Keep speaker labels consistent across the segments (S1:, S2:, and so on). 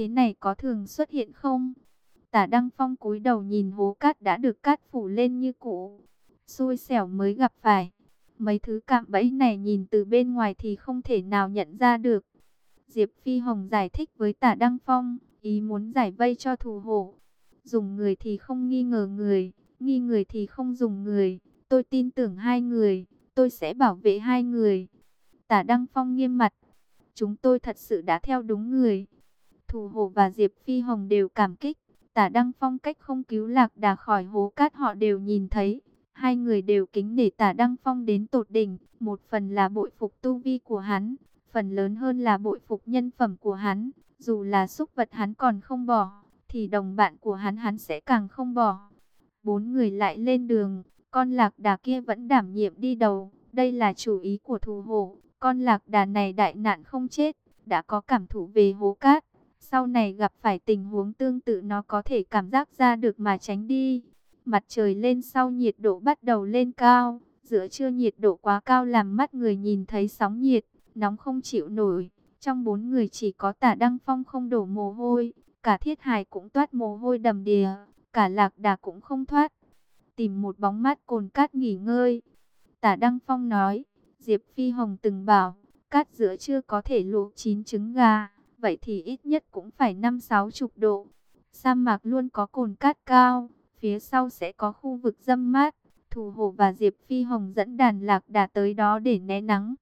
S1: thế này có thường xuất hiện không? Tả Đăng Phong cúi đầu nhìn hố cát đã được cát phủ lên như cũ. Xui xẻo mới gặp phải. Mấy thứ cạm bẫy này nhìn từ bên ngoài thì không thể nào nhận ra được. Diệp Phi Hồng giải thích với tả Đăng Phong, ý muốn giải vây cho thù hộ. Dùng người thì không nghi ngờ người, nghi người thì không dùng người. Tôi tin tưởng hai người, tôi sẽ bảo vệ hai người. Tả Đăng Phong nghiêm mặt, chúng tôi thật sự đã theo đúng người. Thù Hồ và Diệp Phi Hồng đều cảm kích. Tả Đăng Phong cách không cứu lạc đà khỏi hố cát họ đều nhìn thấy. Hai người đều kính để tả Đăng Phong đến tột đỉnh. Một phần là bội phục tu vi của hắn. Phần lớn hơn là bội phục nhân phẩm của hắn. Dù là xúc vật hắn còn không bỏ. Thì đồng bạn của hắn hắn sẽ càng không bỏ. Bốn người lại lên đường. Con lạc đà kia vẫn đảm nhiệm đi đầu. Đây là chủ ý của thù hộ. Con lạc đà này đại nạn không chết. Đã có cảm thụ về hố cát sau này gặp phải tình huống tương tự nó có thể cảm giác ra được mà tránh đi. Mặt trời lên sau nhiệt độ bắt đầu lên cao. Giữa trưa nhiệt độ quá cao làm mắt người nhìn thấy sóng nhiệt, nóng không chịu nổi. Trong bốn người chỉ có tả Đăng Phong không đổ mồ hôi. Cả thiết hài cũng toát mồ hôi đầm đìa. Cả lạc đà cũng không thoát. Tìm một bóng mát cồn cát nghỉ ngơi. Tả Đăng Phong nói, Diệp Phi Hồng từng bảo, cát giữa chưa có thể luộc chín trứng gà vậy thì ít nhất cũng phải năm sáu chục độ. Sa mạc luôn có cồn cát cao, phía sau sẽ có khu vực dâm mát. Thủ hồ và Diệp Phi Hồng dẫn đàn lạc đà tới đó để né nắng.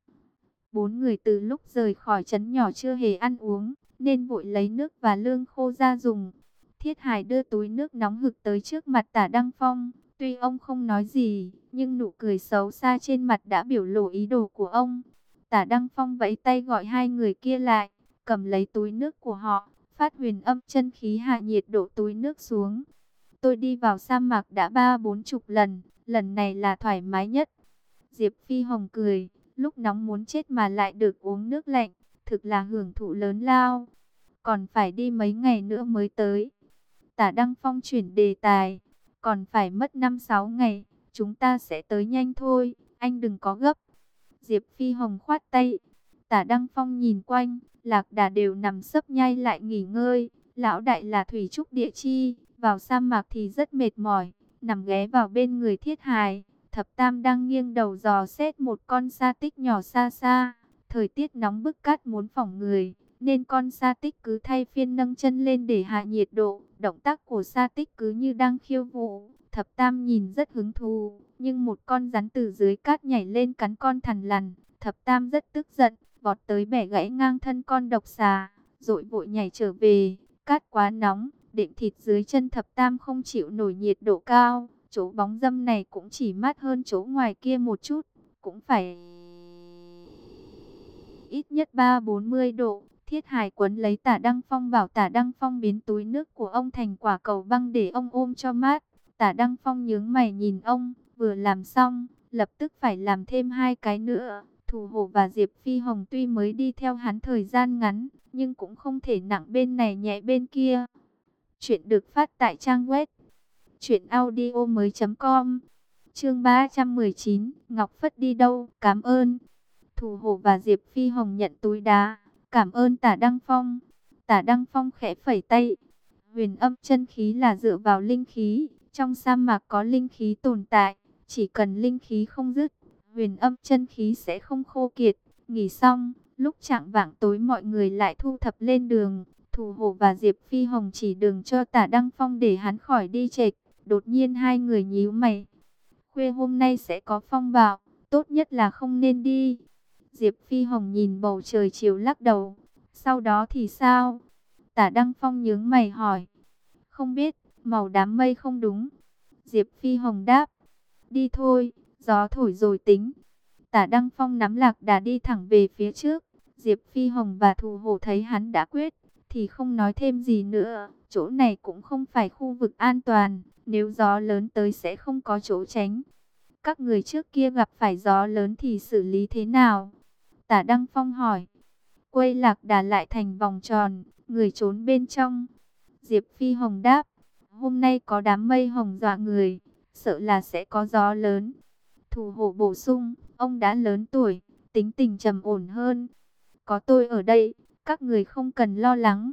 S1: Bốn người từ lúc rời khỏi trấn nhỏ chưa hề ăn uống, nên vội lấy nước và lương khô ra dùng. Thiết Hải đưa túi nước nóng hực tới trước mặt tả Đăng Phong. Tuy ông không nói gì, nhưng nụ cười xấu xa trên mặt đã biểu lộ ý đồ của ông. Tả Đăng Phong vẫy tay gọi hai người kia lại cầm lấy túi nước của họ, phát huyền âm chân khí hạ nhiệt độ túi nước xuống. Tôi đi vào sa mạc đã ba bốn chục lần, lần này là thoải mái nhất. Diệp Phi Hồng cười, lúc nóng muốn chết mà lại được uống nước lạnh, thực là hưởng thụ lớn lao. Còn phải đi mấy ngày nữa mới tới. Tả Đăng Phong chuyển đề tài, còn phải mất 5-6 ngày, chúng ta sẽ tới nhanh thôi, anh đừng có gấp. Diệp Phi Hồng khoát tay, tả Đăng Phong nhìn quanh, lạc đà đều nằm sấp nhai lại nghỉ ngơi. Lão đại là thủy trúc địa chi, vào sa mạc thì rất mệt mỏi, nằm ghé vào bên người thiết hài. Thập Tam đang nghiêng đầu dò xét một con sa tích nhỏ xa xa. Thời tiết nóng bức cát muốn phỏng người, nên con sa tích cứ thay phiên nâng chân lên để hạ nhiệt độ. Động tác của sa tích cứ như đang khiêu vũ. Thập Tam nhìn rất hứng thú, nhưng một con rắn từ dưới cát nhảy lên cắn con thằn lằn. Thập Tam rất tức giận, vọt tới bẻ gãy ngang thân con độc xà, rồi vội nhảy trở về, cát quá nóng, đệm thịt dưới chân thập tam không chịu nổi nhiệt độ cao, chỗ bóng dâm này cũng chỉ mát hơn chỗ ngoài kia một chút, cũng phải ít nhất 3-40 độ. Thiết Hải quấn lấy tả Đăng Phong bảo tả Đăng Phong biến túi nước của ông thành quả cầu băng để ông ôm cho mát. Tả Đăng Phong nhướng mày nhìn ông, vừa làm xong, lập tức phải làm thêm hai cái nữa. Thù Hồ và Diệp Phi Hồng tuy mới đi theo hắn thời gian ngắn, nhưng cũng không thể nặng bên này nhẹ bên kia. Chuyện được phát tại trang web truyệnaudiomoi.com. Chương 319, Ngọc Phất đi đâu? Cảm ơn. Thù Hồ và Diệp Phi Hồng nhận túi đá, cảm ơn Tả Đăng Phong. Tả Đăng Phong khẽ phẩy tay. Huyền âm chân khí là dựa vào linh khí, trong sa mạc có linh khí tồn tại, chỉ cần linh khí không dứt huyền âm chân khí sẽ không khô kiệt. Nghỉ xong, lúc trạng vạng tối mọi người lại thu thập lên đường. Thủ hộ và Diệp Phi Hồng chỉ đường cho tả Đăng Phong để hắn khỏi đi chệch. Đột nhiên hai người nhíu mày. Khuya hôm nay sẽ có phong bạo, tốt nhất là không nên đi. Diệp Phi Hồng nhìn bầu trời chiều lắc đầu. Sau đó thì sao? Tả Đăng Phong nhướng mày hỏi. Không biết, màu đám mây không đúng. Diệp Phi Hồng đáp. Đi thôi, gió thổi rồi tính. Tả Đăng Phong nắm lạc đà đi thẳng về phía trước. Diệp Phi Hồng và Thù Hồ thấy hắn đã quyết, thì không nói thêm gì nữa. Chỗ này cũng không phải khu vực an toàn, nếu gió lớn tới sẽ không có chỗ tránh. Các người trước kia gặp phải gió lớn thì xử lý thế nào? Tả Đăng Phong hỏi. Quay lạc đà lại thành vòng tròn, người trốn bên trong. Diệp Phi Hồng đáp. Hôm nay có đám mây hồng dọa người, sợ là sẽ có gió lớn thù hộ bổ sung, ông đã lớn tuổi, tính tình trầm ổn hơn. Có tôi ở đây, các người không cần lo lắng.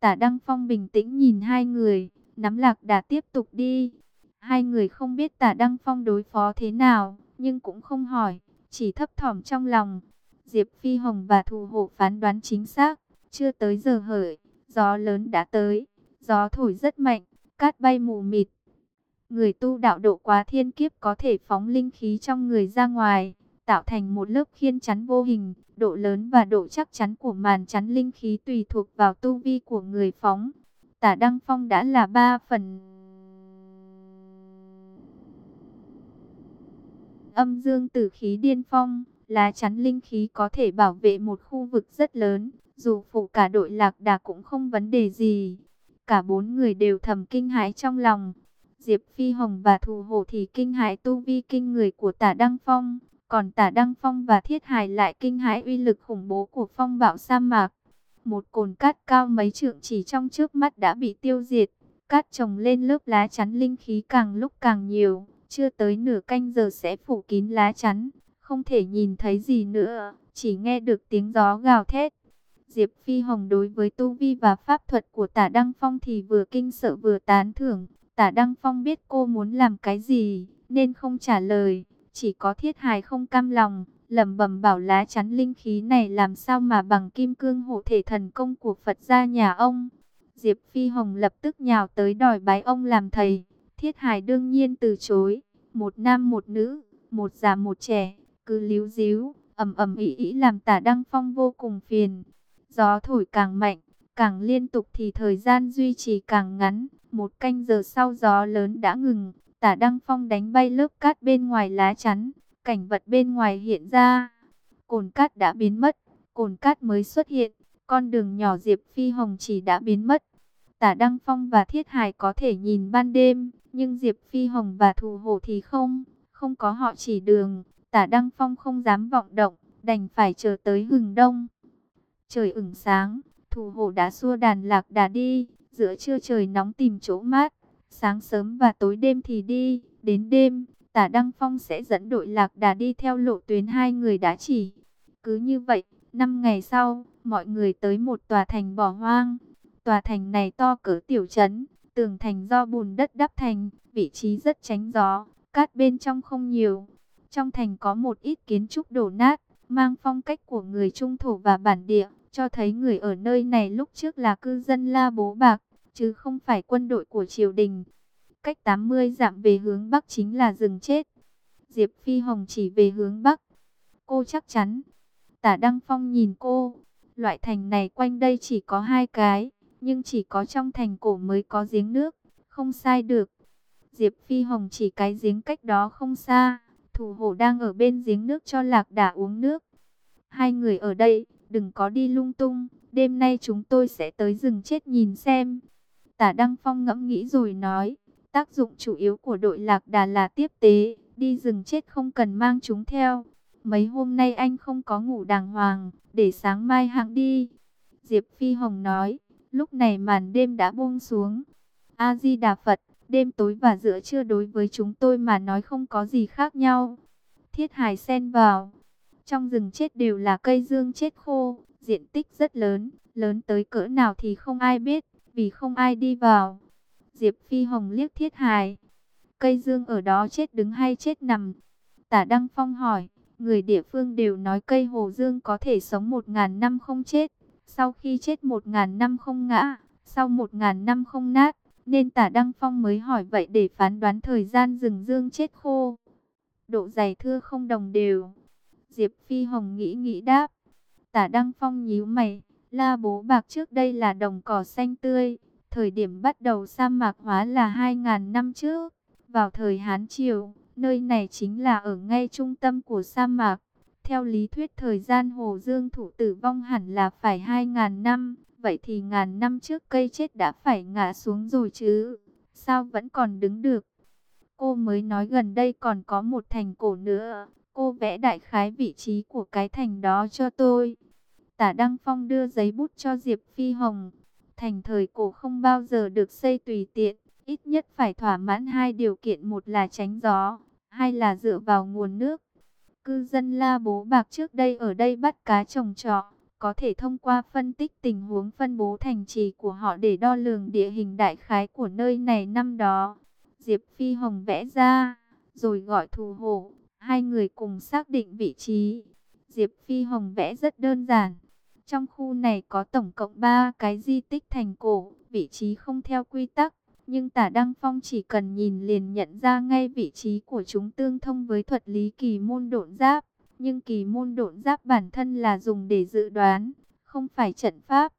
S1: Tả Đăng Phong bình tĩnh nhìn hai người, nắm lạc đã tiếp tục đi. Hai người không biết tả Đăng Phong đối phó thế nào, nhưng cũng không hỏi, chỉ thấp thỏm trong lòng. Diệp Phi Hồng và Thù Hộ phán đoán chính xác, chưa tới giờ hởi, gió lớn đã tới, gió thổi rất mạnh, cát bay mù mịt. Người tu đạo độ quá thiên kiếp có thể phóng linh khí trong người ra ngoài, tạo thành một lớp khiên chắn vô hình, độ lớn và độ chắc chắn của màn chắn linh khí tùy thuộc vào tu vi của người phóng. Tả Đăng Phong đã là ba phần âm dương tử khí điên phong, lá chắn linh khí có thể bảo vệ một khu vực rất lớn, dù phụ cả đội lạc đà cũng không vấn đề gì. Cả bốn người đều thầm kinh hãi trong lòng. Diệp Phi Hồng và Thù Hổ thì kinh hãi tu vi kinh người của tả Đăng Phong, còn tả Đăng Phong và Thiết Hải lại kinh hãi uy lực khủng bố của phong bạo sa mạc. Một cồn cát cao mấy trượng chỉ trong trước mắt đã bị tiêu diệt, cát trồng lên lớp lá chắn linh khí càng lúc càng nhiều, chưa tới nửa canh giờ sẽ phủ kín lá chắn, không thể nhìn thấy gì nữa, chỉ nghe được tiếng gió gào thét. Diệp Phi Hồng đối với tu vi và pháp thuật của tả Đăng Phong thì vừa kinh sợ vừa tán thưởng. Tả Đăng Phong biết cô muốn làm cái gì, nên không trả lời. Chỉ có thiết hài không cam lòng, lẩm bẩm bảo lá chắn linh khí này làm sao mà bằng kim cương hộ thể thần công của Phật gia nhà ông. Diệp Phi Hồng lập tức nhào tới đòi bái ông làm thầy. Thiết hài đương nhiên từ chối. Một nam một nữ, một già một trẻ, cứ líu díu, ầm ầm ĩ ĩ làm tả Đăng Phong vô cùng phiền. Gió thổi càng mạnh, càng liên tục thì thời gian duy trì càng ngắn. Một canh giờ sau gió lớn đã ngừng, tả Đăng Phong đánh bay lớp cát bên ngoài lá chắn, cảnh vật bên ngoài hiện ra. Cồn cát đã biến mất, cồn cát mới xuất hiện, con đường nhỏ Diệp Phi Hồng chỉ đã biến mất. Tả Đăng Phong và Thiết Hải có thể nhìn ban đêm, nhưng Diệp Phi Hồng và Thù Hổ thì không, không có họ chỉ đường. Tả Đăng Phong không dám vọng động, đành phải chờ tới hừng đông. Trời ửng sáng, Thù Hổ đã xua đàn lạc đà đi, giữa trưa trời nóng tìm chỗ mát, sáng sớm và tối đêm thì đi, đến đêm, tả Đăng Phong sẽ dẫn đội lạc đà đi theo lộ tuyến hai người đã chỉ. Cứ như vậy, năm ngày sau, mọi người tới một tòa thành bỏ hoang. Tòa thành này to cỡ tiểu trấn, tường thành do bùn đất đắp thành, vị trí rất tránh gió, cát bên trong không nhiều. Trong thành có một ít kiến trúc đổ nát, mang phong cách của người trung thổ và bản địa, cho thấy người ở nơi này lúc trước là cư dân La Bố Bạc chứ không phải quân đội của triều đình. Cách 80 dặm về hướng Bắc chính là rừng chết. Diệp Phi Hồng chỉ về hướng Bắc. Cô chắc chắn. Tả Đăng Phong nhìn cô. Loại thành này quanh đây chỉ có hai cái. Nhưng chỉ có trong thành cổ mới có giếng nước. Không sai được. Diệp Phi Hồng chỉ cái giếng cách đó không xa. Thủ hộ đang ở bên giếng nước cho lạc đà uống nước. Hai người ở đây, đừng có đi lung tung. Đêm nay chúng tôi sẽ tới rừng chết nhìn xem. Tả Đăng Phong ngẫm nghĩ rồi nói, tác dụng chủ yếu của đội lạc đà là tiếp tế, đi rừng chết không cần mang chúng theo. Mấy hôm nay anh không có ngủ đàng hoàng, để sáng mai hạng đi. Diệp Phi Hồng nói, lúc này màn đêm đã buông xuống. A-di-đà Phật, đêm tối và giữa trưa đối với chúng tôi mà nói không có gì khác nhau. Thiết Hải xen vào. Trong rừng chết đều là cây dương chết khô, diện tích rất lớn, lớn tới cỡ nào thì không ai biết vì không ai đi vào. Diệp Phi Hồng liếc thiết hài. Cây dương ở đó chết đứng hay chết nằm? Tả Đăng Phong hỏi, người địa phương đều nói cây hồ dương có thể sống một ngàn năm không chết. Sau khi chết một ngàn năm không ngã, sau một ngàn năm không nát, nên tả Đăng Phong mới hỏi vậy để phán đoán thời gian rừng dương chết khô. Độ dày thưa không đồng đều. Diệp Phi Hồng nghĩ nghĩ đáp. Tả Đăng Phong nhíu mày, La Bố Bạc trước đây là đồng cỏ xanh tươi, thời điểm bắt đầu sa mạc hóa là 2.000 năm trước. Vào thời Hán Triều, nơi này chính là ở ngay trung tâm của sa mạc. Theo lý thuyết thời gian Hồ Dương thủ tử vong hẳn là phải 2.000 năm, vậy thì ngàn năm trước cây chết đã phải ngã xuống rồi chứ, sao vẫn còn đứng được? Cô mới nói gần đây còn có một thành cổ nữa, cô vẽ đại khái vị trí của cái thành đó cho tôi. Tả Đăng Phong đưa giấy bút cho Diệp Phi Hồng. Thành thời cổ không bao giờ được xây tùy tiện, ít nhất phải thỏa mãn hai điều kiện một là tránh gió, hai là dựa vào nguồn nước. Cư dân La Bố Bạc trước đây ở đây bắt cá trồng trọ, có thể thông qua phân tích tình huống phân bố thành trì của họ để đo lường địa hình đại khái của nơi này năm đó. Diệp Phi Hồng vẽ ra, rồi gọi thù hộ, hai người cùng xác định vị trí. Diệp Phi Hồng vẽ rất đơn giản. Trong khu này có tổng cộng 3 cái di tích thành cổ, vị trí không theo quy tắc. Nhưng tả Đăng Phong chỉ cần nhìn liền nhận ra ngay vị trí của chúng tương thông với thuật lý kỳ môn độn giáp. Nhưng kỳ môn độn giáp bản thân là dùng để dự đoán, không phải trận pháp.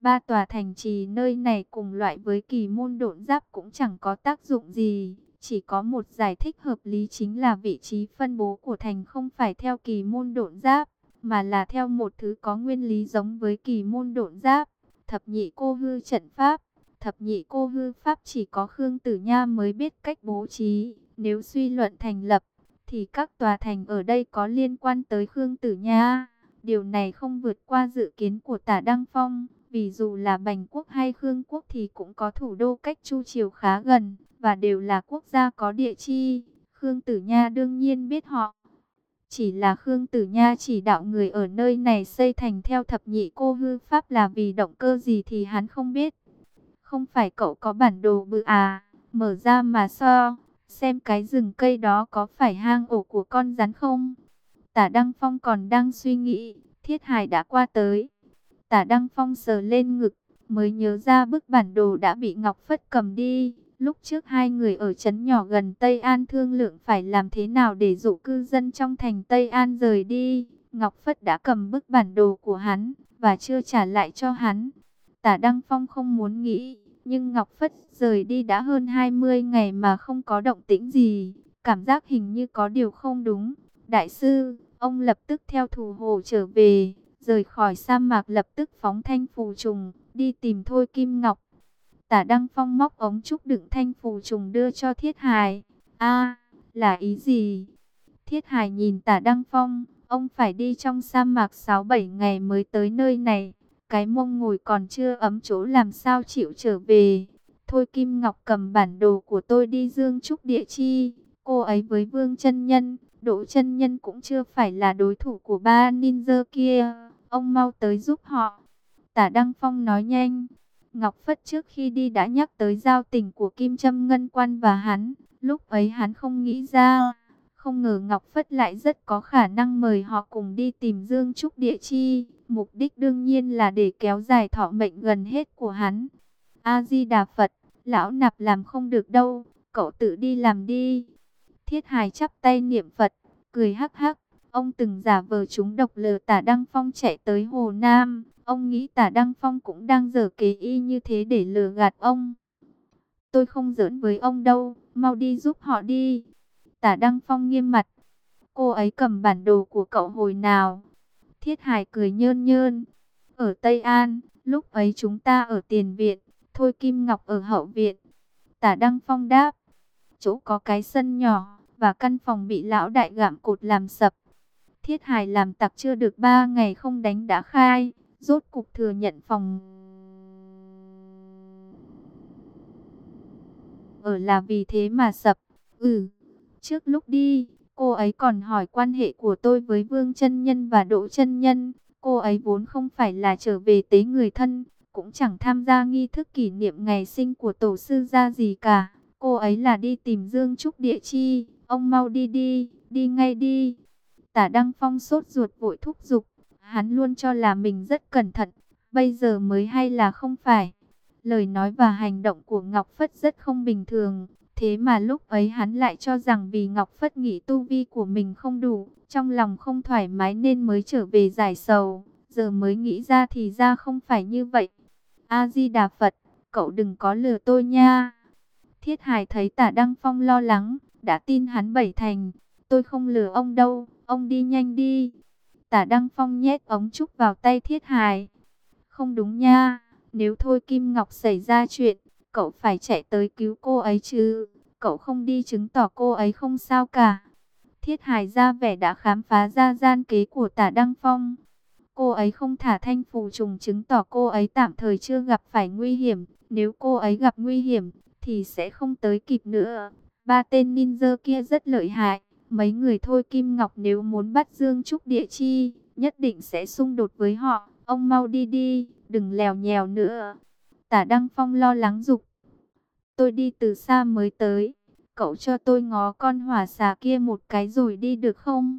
S1: Ba tòa thành trì nơi này cùng loại với kỳ môn độn giáp cũng chẳng có tác dụng gì. Chỉ có một giải thích hợp lý chính là vị trí phân bố của thành không phải theo kỳ môn độn giáp, mà là theo một thứ có nguyên lý giống với kỳ môn độn giáp. Thập nhị cô hư trận pháp Thập nhị cô hư pháp chỉ có Khương Tử Nha mới biết cách bố trí. Nếu suy luận thành lập, thì các tòa thành ở đây có liên quan tới Khương Tử Nha. Điều này không vượt qua dự kiến của tả Đăng Phong. Vì dù là Bành Quốc hay Khương Quốc thì cũng có thủ đô cách Chu Triều khá gần, và đều là quốc gia có địa chi. Khương Tử Nha đương nhiên biết họ. Chỉ là Khương Tử Nha chỉ đạo người ở nơi này xây thành theo thập nhị cô hư pháp là vì động cơ gì thì hắn không biết. Không phải cậu có bản đồ bự à, mở ra mà so, xem cái rừng cây đó có phải hang ổ của con rắn không? Tả Đăng Phong còn đang suy nghĩ, Thiết Hải đã qua tới. Tả Đăng Phong sờ lên ngực, mới nhớ ra bức bản đồ đã bị Ngọc Phất cầm đi. Lúc trước hai người ở trấn nhỏ gần Tây An thương lượng phải làm thế nào để dụ cư dân trong thành Tây An rời đi. Ngọc Phất đã cầm bức bản đồ của hắn và chưa trả lại cho hắn. Tả Đăng Phong không muốn nghĩ, nhưng Ngọc Phất rời đi đã hơn 20 ngày mà không có động tĩnh gì. Cảm giác hình như có điều không đúng. Đại sư, ông lập tức theo thủ hồ trở về, rời khỏi sa mạc lập tức phóng thanh phù trùng, đi tìm Thôi Kim Ngọc. Tả Đăng Phong móc ống trúc đựng thanh phù trùng đưa cho Thiết Hải. a là ý gì? Thiết Hải nhìn tả Đăng Phong, ông phải đi trong sa mạc 6-7 ngày mới tới nơi này cái mông ngồi còn chưa ấm chỗ làm sao chịu trở về. Thôi Kim Ngọc cầm bản đồ của tôi đi dương trúc địa chi. Cô ấy với Vương chân Nhân, Đỗ chân Nhân cũng chưa phải là đối thủ của ba ninja kia. Ông mau tới giúp họ. Tả Đăng Phong nói nhanh. Ngọc Phất trước khi đi đã nhắc tới giao tình của Kim Trâm Ngân Quan và hắn. Lúc ấy hắn không nghĩ ra. Không ngờ Ngọc Phất lại rất có khả năng mời họ cùng đi tìm Dương Trúc Địa Chi. Mục đích đương nhiên là để kéo dài thọ mệnh gần hết của hắn. A-di-đà Phật, lão nạp làm không được đâu, cậu tự đi làm đi. Thiết hài chắp tay niệm Phật, cười hắc hắc. Ông từng giả vờ chúng độc lừa tả Đăng Phong chạy tới Hồ Nam. Ông nghĩ tả Đăng Phong cũng đang dở kế y như thế để lừa gạt ông. Tôi không giỡn với ông đâu, mau đi giúp họ đi. Tả Đăng Phong nghiêm mặt. Cô ấy cầm bản đồ của cậu hồi nào? Thiết Hải cười nhơn nhơn. Ở Tây An, lúc ấy chúng ta ở tiền viện, Thôi Kim Ngọc ở hậu viện. Tả Đăng Phong đáp. Chỗ có cái sân nhỏ, và căn phòng bị lão đại gạm cột làm sập. Thiết Hải làm tặc chưa được ba ngày không đánh đã khai, rốt cục thừa nhận phòng. Ở là vì thế mà sập. Ừ, trước lúc đi, Cô ấy còn hỏi quan hệ của tôi với Vương chân Nhân và Đỗ chân Nhân. Cô ấy vốn không phải là trở về tế người thân, cũng chẳng tham gia nghi thức kỷ niệm ngày sinh của tổ sư gia gì cả. Cô ấy là đi tìm Dương Trúc Địa Chi. Ông mau đi đi, đi ngay đi. Tả Đăng Phong sốt ruột vội thúc giục. Hắn luôn cho là mình rất cẩn thận. Bây giờ mới hay là không phải. Lời nói và hành động của Ngọc Phất rất không bình thường. Thế mà lúc ấy hắn lại cho rằng vì Ngọc Phất nghĩ tu vi của mình không đủ, trong lòng không thoải mái nên mới trở về giải sầu. Giờ mới nghĩ ra thì ra không phải như vậy. A-di-đà Phật, cậu đừng có lừa tôi nha. Thiết Hải thấy tả Đăng Phong lo lắng, đã tin hắn bảy thành. Tôi không lừa ông đâu, ông đi nhanh đi. Tả Đăng Phong nhét ống trúc vào tay Thiết Hải. Không đúng nha, nếu thôi Kim Ngọc xảy ra chuyện, cậu phải chạy tới cứu cô ấy chứ. Cậu không đi chứng tỏ cô ấy không sao cả. Thiết Hải ra vẻ đã khám phá ra gian kế của tả Đăng Phong. Cô ấy không thả thanh phù trùng chứng tỏ cô ấy tạm thời chưa gặp phải nguy hiểm. Nếu cô ấy gặp nguy hiểm, thì sẽ không tới kịp nữa. Ba tên ninja kia rất lợi hại. Mấy người thôi Kim Ngọc nếu muốn bắt Dương Trúc Địa Chi, nhất định sẽ xung đột với họ. ông mau đi đi, đừng lèo nhèo nữa. Tả Đăng Phong lo lắng dục. Tôi đi từ xa mới tới, cậu cho tôi ngó con hỏa xà kia một cái rồi đi được không?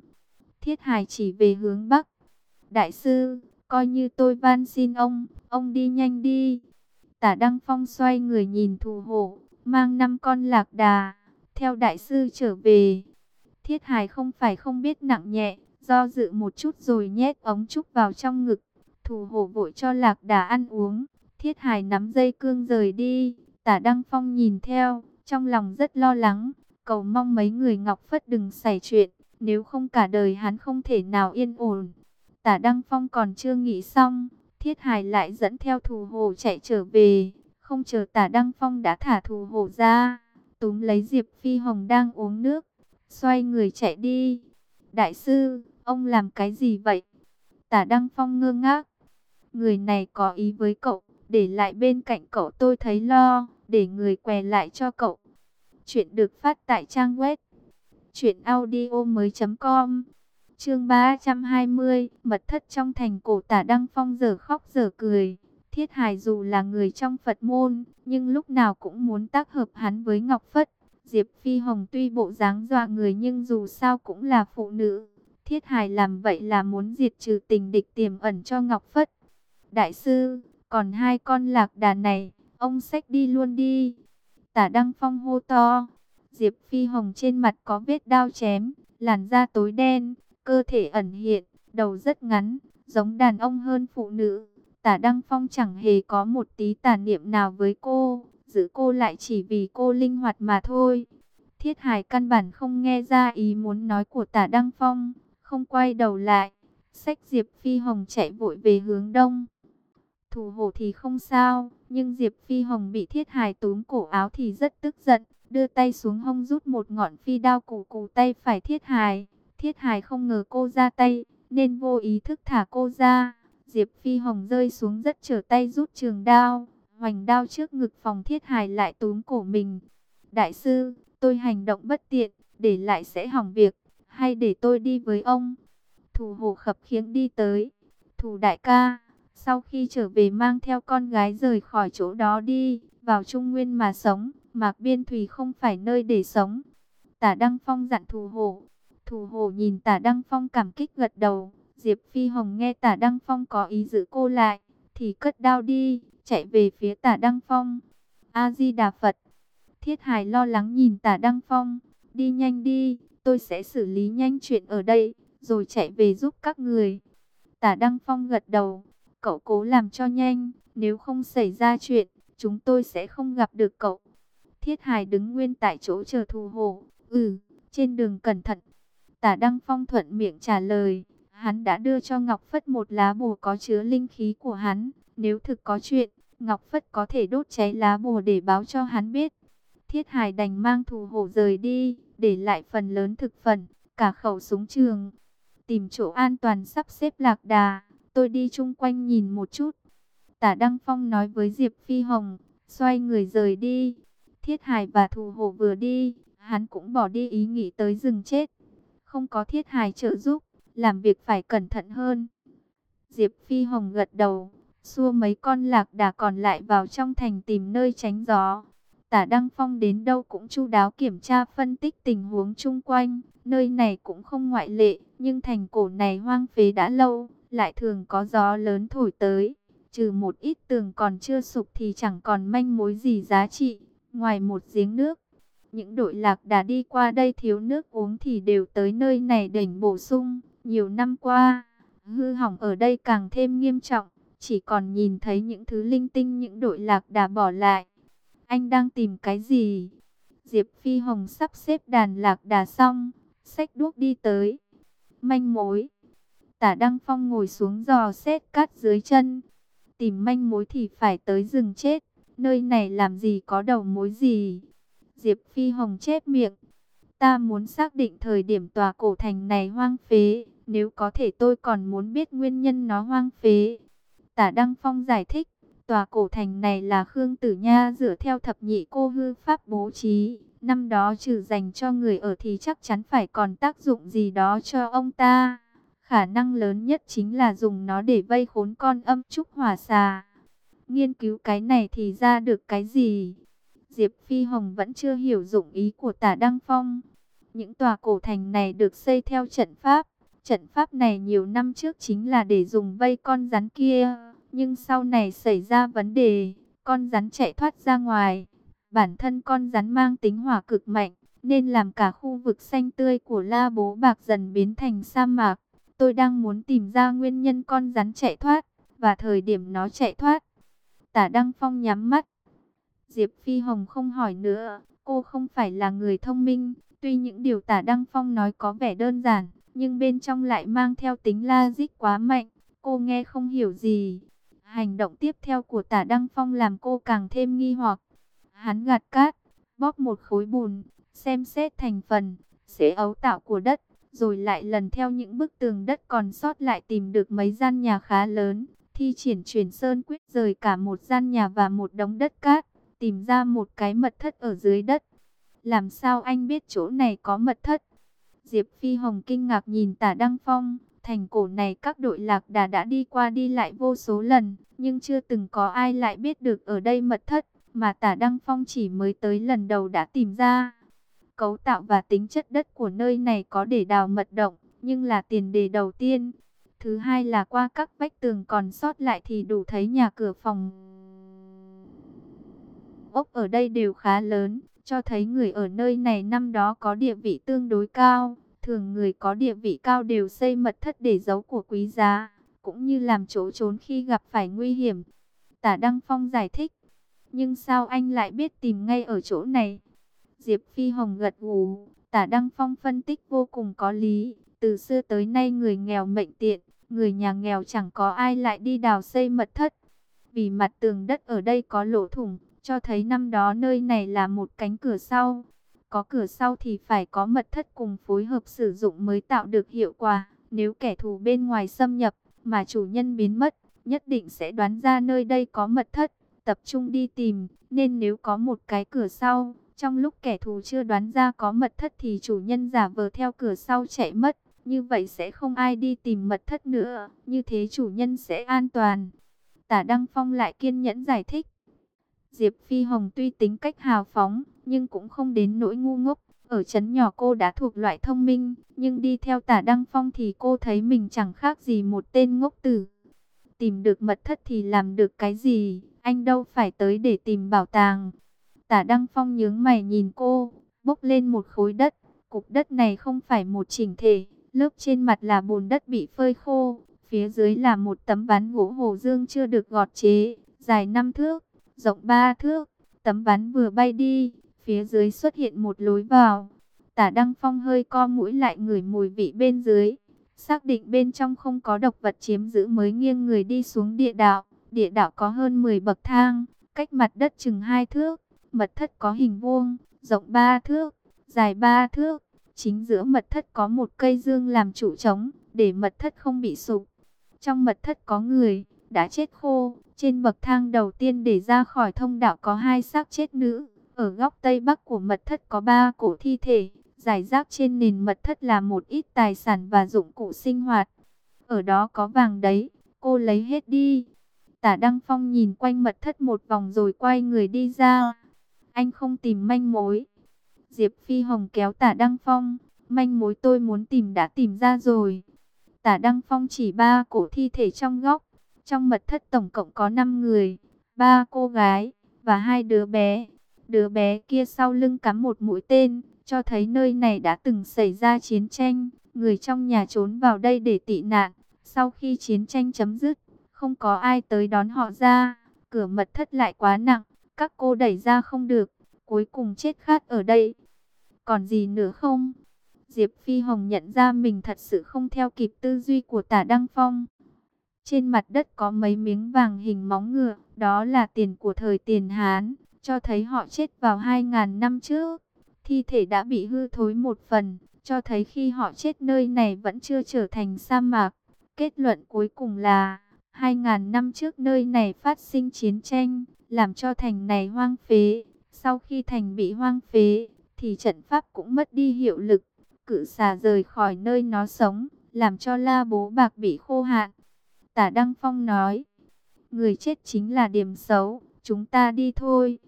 S1: Thiết Hải chỉ về hướng Bắc. Đại sư, coi như tôi van xin ông, ông đi nhanh đi. Tả Đăng Phong xoay người nhìn thù hộ, mang năm con lạc đà, theo đại sư trở về. Thiết Hải không phải không biết nặng nhẹ, do dự một chút rồi nhét ống trúc vào trong ngực. Thù hổ vội cho lạc đà ăn uống, Thiết Hải nắm dây cương rời đi. Tả Đăng Phong nhìn theo, trong lòng rất lo lắng, cầu mong mấy người Ngọc Phất đừng xảy chuyện, nếu không cả đời hắn không thể nào yên ổn. Tả Đăng Phong còn chưa nghĩ xong, Thiết Hải lại dẫn theo thù hồ chạy trở về, không chờ Tả Đăng Phong đã thả thù hồ ra, túm lấy Diệp Phi Hồng đang uống nước, xoay người chạy đi. Đại sư, ông làm cái gì vậy? Tả Đăng Phong ngơ ngác, người này có ý với cậu, để lại bên cạnh cậu tôi thấy lo, để người què lại cho cậu. Chuyện được phát tại trang web truyệnaudiomoi.com. Chương 320, mật thất trong thành cổ Tả Đăng Phong giờ khóc giờ cười. Thiết Hải dù là người trong Phật môn, nhưng lúc nào cũng muốn tác hợp hắn với Ngọc Phất. Diệp Phi Hồng tuy bộ dáng dọa người nhưng dù sao cũng là phụ nữ. Thiết Hải làm vậy là muốn diệt trừ tình địch tiềm ẩn cho Ngọc Phất. Đại sư, còn hai con lạc đà này, ông xách đi luôn đi. Tả Đăng Phong hô to. Diệp Phi Hồng trên mặt có vết đao chém, làn da tối đen, cơ thể ẩn hiện, đầu rất ngắn, giống đàn ông hơn phụ nữ. Tả Đăng Phong chẳng hề có một tí tà niệm nào với cô, giữ cô lại chỉ vì cô linh hoạt mà thôi. Thiết Hải căn bản không nghe ra ý muốn nói của Tả Đăng Phong, không quay đầu lại. Sách Diệp Phi Hồng chạy vội về hướng đông. Thủ hộ thì không sao, nhưng Diệp Phi Hồng bị Thiết Hải túm cổ áo thì rất tức giận, đưa tay xuống hông rút một ngọn phi đao củ củ tay phải Thiết Hải. Thiết Hải không ngờ cô ra tay, nên vô ý thức thả cô ra. Diệp Phi Hồng rơi xuống rất trở tay rút trường đao, hoành đao trước ngực phòng Thiết hài lại túm cổ mình. Đại sư, tôi hành động bất tiện, để lại sẽ hỏng việc, hay để tôi đi với ông? Thủ hồ khập khiếng đi tới. Thủ đại ca, sau khi trở về mang theo con gái rời khỏi chỗ đó đi, vào Trung Nguyên mà sống, Mạc Biên Thùy không phải nơi để sống. Tả Đăng Phong dặn Thù Hổ. Thù Hổ nhìn Tả Đăng Phong cảm kích gật đầu. Diệp Phi Hồng nghe Tả Đăng Phong có ý giữ cô lại, thì cất đao đi, chạy về phía Tả Đăng Phong. A-di-đà Phật. Thiết Hải lo lắng nhìn Tả Đăng Phong. Đi nhanh đi, tôi sẽ xử lý nhanh chuyện ở đây, rồi chạy về giúp các người. Tả Đăng Phong gật đầu. Cậu cố làm cho nhanh, nếu không xảy ra chuyện, chúng tôi sẽ không gặp được cậu. Thiết Hải đứng nguyên tại chỗ chờ thù hộ. Ừ, trên đường cẩn thận. Tả Đăng Phong thuận miệng trả lời. Hắn đã đưa cho Ngọc Phất một lá bùa có chứa linh khí của hắn. Nếu thực có chuyện, Ngọc Phất có thể đốt cháy lá bùa để báo cho hắn biết. Thiết Hải đành mang thù hổ rời đi, để lại phần lớn thực phần, cả khẩu súng trường. Tìm chỗ an toàn sắp xếp lạc đà, tôi đi chung quanh nhìn một chút. Tả Đăng Phong nói với Diệp Phi Hồng, xoay người rời đi. Thiết Hải và Thù Hổ vừa đi, hắn cũng bỏ đi ý nghĩ tới rừng chết. Không có Thiết Hải trợ giúp, làm việc phải cẩn thận hơn. Diệp Phi Hồng gật đầu, xua mấy con lạc đà còn lại vào trong thành tìm nơi tránh gió. Tả Đăng Phong đến đâu cũng chu đáo kiểm tra phân tích tình huống chung quanh, nơi này cũng không ngoại lệ, nhưng thành cổ này hoang phế đã lâu, lại thường có gió lớn thổi tới. Trừ một ít tường còn chưa sụp thì chẳng còn manh mối gì giá trị, ngoài một giếng nước. Những đội lạc đã đi qua đây thiếu nước uống thì đều tới nơi này đỉnh bổ sung. Nhiều năm qua, hư hỏng ở đây càng thêm nghiêm trọng, chỉ còn nhìn thấy những thứ linh tinh những đội lạc đã bỏ lại. Anh đang tìm cái gì? Diệp Phi Hồng sắp xếp đàn lạc đà xong, xách đuốc đi tới. Manh mối. Tả Đăng Phong ngồi xuống dò xét cát dưới chân. Tìm manh mối thì phải tới rừng chết. Nơi này làm gì có đầu mối gì? Diệp Phi Hồng chép miệng. Ta muốn xác định thời điểm tòa cổ thành này hoang phế. Nếu có thể tôi còn muốn biết nguyên nhân nó hoang phế. Tả Đăng Phong giải thích. Tòa cổ thành này là Khương Tử Nha dựa theo thập nhị cô hư pháp bố trí. Năm đó trừ dành cho người ở thì chắc chắn phải còn tác dụng gì đó cho ông ta. Khả năng lớn nhất chính là dùng nó để vây khốn con âm trúc hỏa xà. Nghiên cứu cái này thì ra được cái gì? Diệp Phi Hồng vẫn chưa hiểu dụng ý của tả Đăng Phong. Những tòa cổ thành này được xây theo trận pháp. Trận pháp này nhiều năm trước chính là để dùng vây con rắn kia. Nhưng sau này xảy ra vấn đề, con rắn chạy thoát ra ngoài. Bản thân con rắn mang tính hỏa cực mạnh, nên làm cả khu vực xanh tươi của La Bố Bạc dần biến thành sa mạc. Tôi đang muốn tìm ra nguyên nhân con rắn chạy thoát, và thời điểm nó chạy thoát. Tả Đăng Phong nhắm mắt. Diệp Phi Hồng không hỏi nữa, cô không phải là người thông minh. Tuy những điều tả Đăng Phong nói có vẻ đơn giản, nhưng bên trong lại mang theo tính logic quá mạnh. Cô nghe không hiểu gì. Hành động tiếp theo của tả Đăng Phong làm cô càng thêm nghi hoặc. Hắn gạt cát, bóp một khối bùn, xem xét thành phần, xế ấu tạo của đất, rồi lại lần theo những bức tường đất còn sót lại tìm được mấy gian nhà khá lớn, thi triển chuyển sơn quyết rời cả một gian nhà và một đống đất cát, tìm ra một cái mật thất ở dưới đất. Làm sao anh biết chỗ này có mật thất? Diệp Phi Hồng kinh ngạc nhìn tả Đăng Phong, thành cổ này các đội lạc đà đã đi qua đi lại vô số lần, nhưng chưa từng có ai lại biết được ở đây mật thất, mà tả Đăng Phong chỉ mới tới lần đầu đã tìm ra. Cấu tạo và tính chất đất của nơi này có để đào mật động, nhưng là tiền đề đầu tiên. Thứ hai là qua các vách tường còn sót lại thì đủ thấy nhà cửa phòng. Ốc ở đây đều khá lớn, cho thấy người ở nơi này năm đó có địa vị tương đối cao. Thường người có địa vị cao đều xây mật thất để giấu của quý giá, cũng như làm chỗ trốn khi gặp phải nguy hiểm. Tả Đăng Phong giải thích, nhưng sao anh lại biết tìm ngay ở chỗ này? Diệp Phi Hồng gật gù, tả Đăng Phong phân tích vô cùng có lý. Từ xưa tới nay người nghèo mệnh tiện, người nhà nghèo chẳng có ai lại đi đào xây mật thất. Vì mặt tường đất ở đây có lỗ thủng, cho thấy năm đó nơi này là một cánh cửa sau. Có cửa sau thì phải có mật thất cùng phối hợp sử dụng mới tạo được hiệu quả. Nếu kẻ thù bên ngoài xâm nhập, mà chủ nhân biến mất, nhất định sẽ đoán ra nơi đây có mật thất, tập trung đi tìm. Nên nếu có một cái cửa sau, trong lúc kẻ thù chưa đoán ra có mật thất thì chủ nhân giả vờ theo cửa sau chạy mất. Như vậy sẽ không ai đi tìm mật thất nữa, như thế chủ nhân sẽ an toàn. Tả Đăng Phong lại kiên nhẫn giải thích. Diệp Phi Hồng tuy tính cách hào phóng, nhưng cũng không đến nỗi ngu ngốc. Ở chấn nhỏ cô đã thuộc loại thông minh, nhưng đi theo tả Đăng Phong thì cô thấy mình chẳng khác gì một tên ngốc tử. Tìm được mật thất thì làm được cái gì, anh đâu phải tới để tìm bảo tàng. Tả Đăng Phong nhướng mày nhìn cô, bốc lên một khối đất. Cục đất này không phải một chỉnh thể, lớp trên mặt là bùn đất bị phơi khô, phía dưới là một tấm ván gỗ hồ dương chưa được gọt chế, dài 5 thước, rộng ba thước. Tấm ván vừa bay đi, phía dưới xuất hiện một lối vào. Tả Đăng Phong hơi co mũi lại ngửi mùi vị bên dưới, xác định bên trong không có độc vật chiếm giữ mới nghiêng người đi xuống địa đạo. Địa đạo có hơn 10 bậc thang, cách mặt đất chừng 2 thước. Mật thất có hình vuông, rộng 3 thước, dài 3 thước. Chính giữa mật thất có một cây dương làm trụ trống, để mật thất không bị sụp. Trong mật thất có người, đã chết khô. Trên bậc thang đầu tiên để ra khỏi thông đạo có hai xác chết nữ. Ở góc tây bắc của mật thất có ba cổ thi thể. Giải rác trên nền mật thất là một ít tài sản và dụng cụ sinh hoạt. Ở đó có vàng đấy, cô lấy hết đi. Tả Đăng Phong nhìn quanh mật thất một vòng rồi quay người đi ra. Anh không tìm manh mối. Diệp Phi Hồng kéo tả Đăng Phong. Manh mối tôi muốn tìm đã tìm ra rồi. Tả Đăng Phong chỉ ba cổ thi thể trong góc. Trong mật thất tổng cộng có 5 người. ba cô gái và hai đứa bé. Đứa bé kia sau lưng cắm một mũi tên. Cho thấy nơi này đã từng xảy ra chiến tranh. Người trong nhà trốn vào đây để tị nạn. Sau khi chiến tranh chấm dứt, không có ai tới đón họ ra. Cửa mật thất lại quá nặng các cô đẩy ra không được, cuối cùng chết khát ở đây. Còn gì nữa không? Diệp Phi Hồng nhận ra mình thật sự không theo kịp tư duy của tả Đăng Phong. Trên mặt đất có mấy miếng vàng hình móng ngựa, đó là tiền của thời tiền Hán, cho thấy họ chết vào 2.000 năm trước. Thi thể đã bị hư thối một phần, cho thấy khi họ chết nơi này vẫn chưa trở thành sa mạc. Kết luận cuối cùng là, 2.000 năm trước nơi này phát sinh chiến tranh, làm cho thành này hoang phế. Sau khi thành bị hoang phế, thì trận pháp cũng mất đi hiệu lực. Cự xà rời khỏi nơi nó sống, làm cho la bố bạc bị khô hạn. Tả Đăng Phong nói, người chết chính là điểm xấu, chúng ta đi thôi.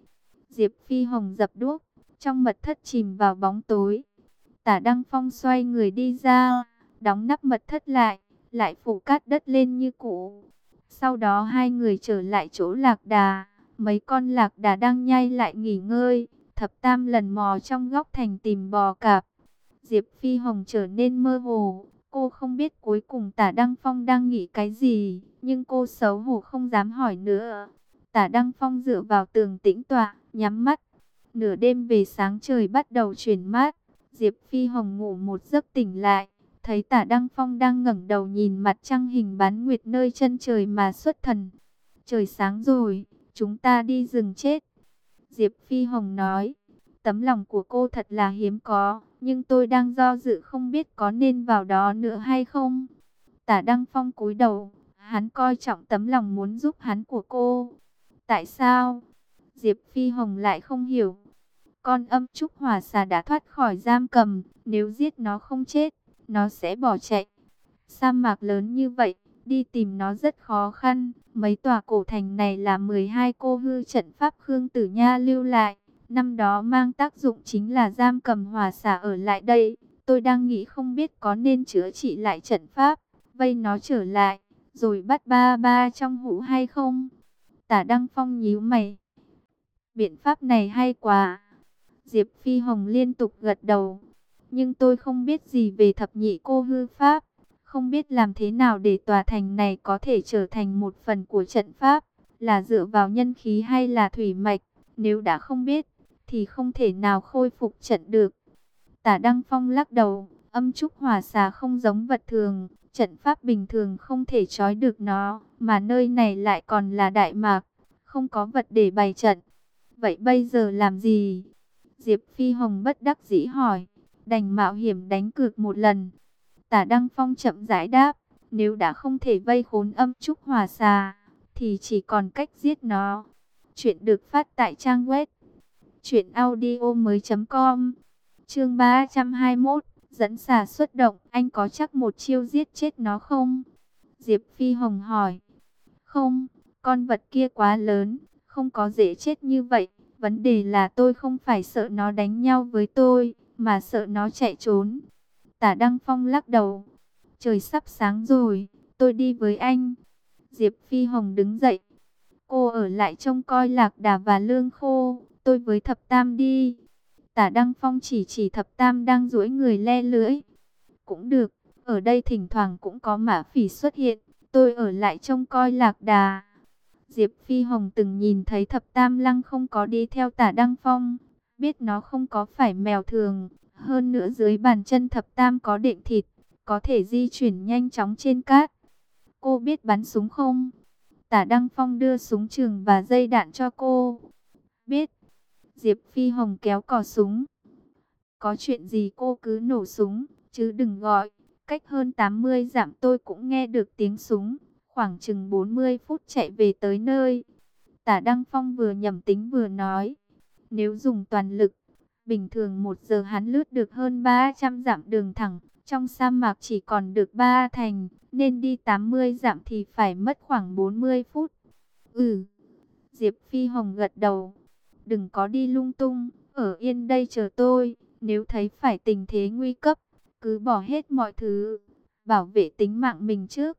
S1: Diệp Phi Hồng dập đuốc, trong mật thất chìm vào bóng tối. Tả Đăng Phong xoay người đi ra, đóng nắp mật thất lại, lại phủ cát đất lên như cũ. Sau đó hai người trở lại chỗ lạc đà, mấy con lạc đà đang nhai lại nghỉ ngơi. Thập Tam lần mò trong góc thành tìm bò cạp. Diệp Phi Hồng trở nên mơ hồ, cô không biết cuối cùng tả Đăng Phong đang nghĩ cái gì, nhưng cô xấu hổ không dám hỏi nữa. Tả Đăng Phong dựa vào tường tĩnh tọa, nhắm mắt. Nửa đêm về sáng trời bắt đầu chuyển mát, Diệp Phi Hồng ngủ một giấc tỉnh lại, thấy tả Đăng Phong đang ngẩng đầu nhìn mặt trăng hình bán nguyệt nơi chân trời mà xuất thần. Trời sáng rồi, chúng ta đi rừng chết. Diệp Phi Hồng nói, tấm lòng của cô thật là hiếm có, nhưng tôi đang do dự không biết có nên vào đó nữa hay không. Tả Đăng Phong cúi đầu, hắn coi trọng tấm lòng muốn giúp hắn của cô. Tại sao? Diệp Phi Hồng lại không hiểu. Con âm trúc hỏa xà đã thoát khỏi giam cầm, nếu giết nó không chết, nó sẽ bỏ chạy. Sa mạc lớn như vậy, đi tìm nó rất khó khăn. Mấy tòa cổ thành này là 12 cô hư trận pháp Khương Tử Nha lưu lại. Năm đó mang tác dụng chính là giam cầm hòa xả ở lại đây. Tôi đang nghĩ không biết có nên chữa trị lại trận pháp, vây nó trở lại, rồi bắt ba ba trong hũ hay không? Tả Đăng Phong nhíu mày. Biện pháp này hay quá. Diệp Phi Hồng liên tục gật đầu. Nhưng tôi không biết gì về thập nhị cô hư pháp. Không biết làm thế nào để tòa thành này có thể trở thành một phần của trận pháp. Là dựa vào nhân khí hay là thủy mạch. Nếu đã không biết, thì không thể nào khôi phục trận được. Tả Đăng Phong lắc đầu, âm trúc hỏa xà không giống vật thường, trận pháp bình thường không thể trói được nó, mà nơi này lại còn là Đại Mạc, không có vật để bày trận. Vậy bây giờ làm gì? Diệp Phi Hồng bất đắc dĩ hỏi, đành mạo hiểm đánh cược một lần. Tả Đăng Phong chậm rãi đáp, nếu đã không thể vây khốn âm trúc hỏa xà, thì chỉ còn cách giết nó. Chuyện được phát tại trang web Chuyện audio mới com. Chương 321 Dẫn xà xuất động Anh có chắc một chiêu giết chết nó không? Diệp Phi Hồng hỏi. Không, con vật kia quá lớn Không có dễ chết như vậy. Vấn đề là tôi không phải sợ nó đánh nhau với tôi Mà sợ nó chạy trốn. Tả Đăng Phong lắc đầu. Trời sắp sáng rồi Tôi đi với anh. Diệp Phi Hồng đứng dậy. Cô ở lại trông coi lạc đà và lương khô tôi với thập tam đi. Tả Đăng Phong chỉ chỉ thập tam đang duỗi người le lưỡi. Cũng được, ở đây thỉnh thoảng cũng có mã phỉ xuất hiện, tôi ở lại trông coi lạc đà. Diệp Phi Hồng từng nhìn thấy thập tam lăng không có đi theo tả Đăng Phong, biết nó không có phải mèo thường. Hơn nữa dưới bàn chân thập tam có đệm thịt, có thể di chuyển nhanh chóng trên cát. Cô biết bắn súng không? Tả Đăng Phong đưa súng trường và dây đạn cho cô. Biết. Diệp Phi Hồng kéo cò súng. Có chuyện gì cô cứ nổ súng, chứ đừng gọi. Cách hơn 80 dặm tôi cũng nghe được tiếng súng. Khoảng chừng 40 phút chạy về tới nơi. Tả Đăng Phong vừa nhầm tính vừa nói. Nếu dùng toàn lực, bình thường một giờ hắn lướt được hơn 300 dặm đường thẳng. Trong sa mạc chỉ còn được 3 thành, nên đi 80 dặm thì phải mất khoảng 40 phút. Ừ, Diệp Phi Hồng gật đầu đừng có đi lung tung, ở yên đây chờ tôi, nếu thấy phải tình thế nguy cấp, cứ bỏ hết mọi thứ, bảo vệ tính mạng mình trước.